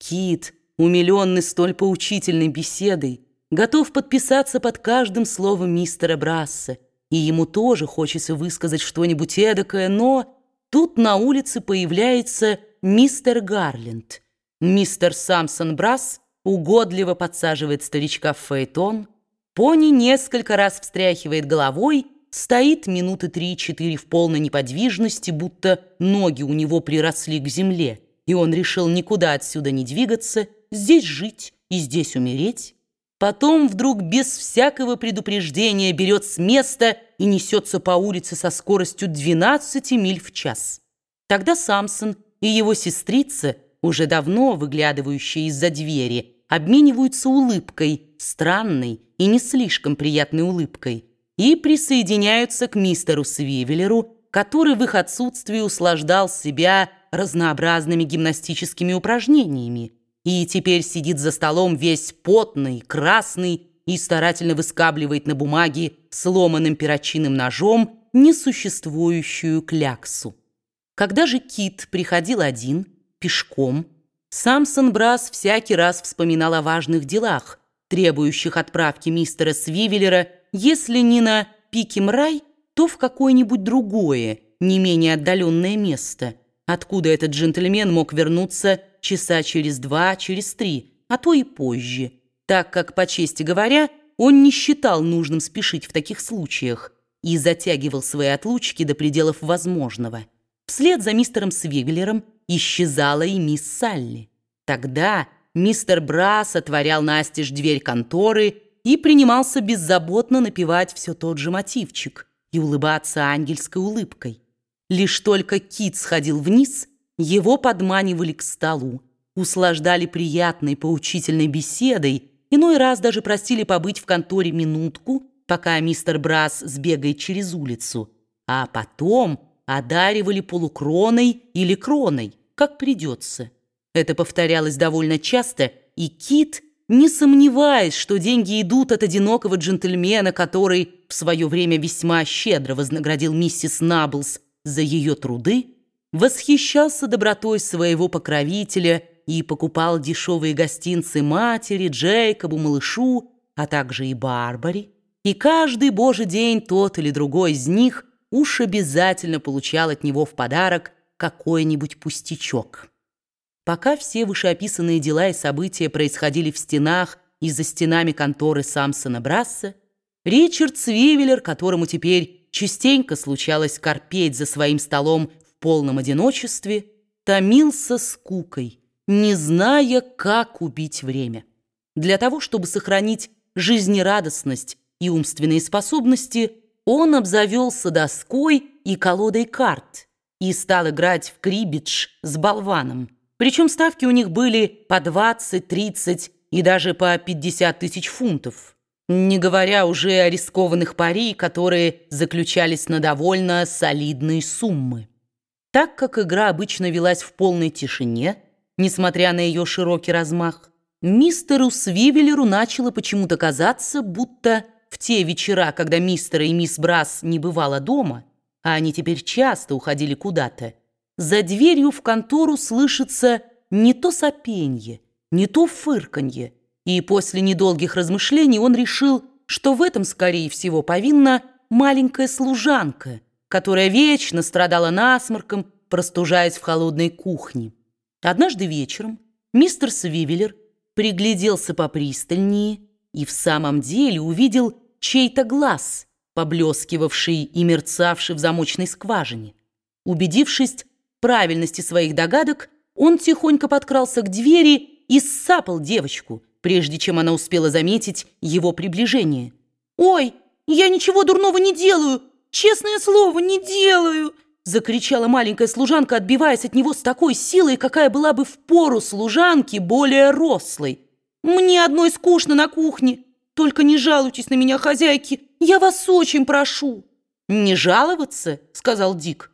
Кит, умиленный столь поучительной беседой, готов подписаться под каждым словом мистера Брасса, и ему тоже хочется высказать что-нибудь эдакое, но тут на улице появляется мистер Гарленд. Мистер Самсон Брасс угодливо подсаживает старичка в фаэтон, пони несколько раз встряхивает головой, стоит минуты три-четыре в полной неподвижности, будто ноги у него приросли к земле, и он решил никуда отсюда не двигаться, здесь жить и здесь умереть. Потом вдруг без всякого предупреждения берет с места и несется по улице со скоростью 12 миль в час. Тогда Самсон и его сестрица, уже давно выглядывающие из-за двери, обмениваются улыбкой, странной и не слишком приятной улыбкой, и присоединяются к мистеру Свивелеру, который в их отсутствии услаждал себя разнообразными гимнастическими упражнениями и теперь сидит за столом весь потный, красный и старательно выскабливает на бумаге сломанным перочинным ножом несуществующую кляксу. Когда же Кит приходил один, пешком, Самсон Брас всякий раз вспоминал о важных делах, требующих отправки мистера Свивеллера, если не на Пикемрай, то в какое-нибудь другое, не менее отдаленное место, откуда этот джентльмен мог вернуться часа через два, через три, а то и позже, так как, по чести говоря, он не считал нужным спешить в таких случаях и затягивал свои отлучки до пределов возможного. Вслед за мистером Свиглером исчезала и мисс Салли. Тогда мистер Брас отворял настежь дверь конторы и принимался беззаботно напевать все тот же мотивчик и улыбаться ангельской улыбкой. Лишь только Кит сходил вниз, его подманивали к столу, услаждали приятной поучительной беседой, иной раз даже просили побыть в конторе минутку, пока мистер Брас сбегает через улицу, а потом одаривали полукроной или кроной, как придется. Это повторялось довольно часто, и Кит, не сомневаясь, что деньги идут от одинокого джентльмена, который в свое время весьма щедро вознаградил миссис Наблс за ее труды, восхищался добротой своего покровителя и покупал дешевые гостинцы матери, Джейкобу, малышу, а также и Барбаре. И каждый божий день тот или другой из них уж обязательно получал от него в подарок какой-нибудь пустячок. Пока все вышеописанные дела и события происходили в стенах и за стенами конторы Самсона Брасса, Ричард Свивеллер, которому теперь частенько случалось корпеть за своим столом в полном одиночестве, томился скукой, не зная, как убить время. Для того, чтобы сохранить жизнерадостность и умственные способности, он обзавелся доской и колодой карт и стал играть в крибидж с болваном. Причем ставки у них были по 20, 30 и даже по 50 тысяч фунтов не говоря уже о рискованных пари, которые заключались на довольно солидные суммы. Так как игра обычно велась в полной тишине, несмотря на ее широкий размах, мистеру Свивеллеру начало почему-то казаться, будто в те вечера, когда мистера и мисс Брас не бывало дома, а они теперь часто уходили куда-то, за дверью в контору слышится не то сопенье, не то фырканье, и после недолгих размышлений он решил, что в этом, скорее всего, повинна маленькая служанка, которая вечно страдала насморком, простужаясь в холодной кухне. Однажды вечером мистер Свивеллер пригляделся попристальнее и в самом деле увидел чей-то глаз, поблескивавший и мерцавший в замочной скважине. Убедившись в правильности своих догадок, он тихонько подкрался к двери и сапал девочку – прежде чем она успела заметить его приближение. «Ой, я ничего дурного не делаю! Честное слово, не делаю!» Закричала маленькая служанка, отбиваясь от него с такой силой, какая была бы в пору служанки более рослой. «Мне одной скучно на кухне. Только не жалуйтесь на меня, хозяйки. Я вас очень прошу». «Не жаловаться?» — сказал Дик.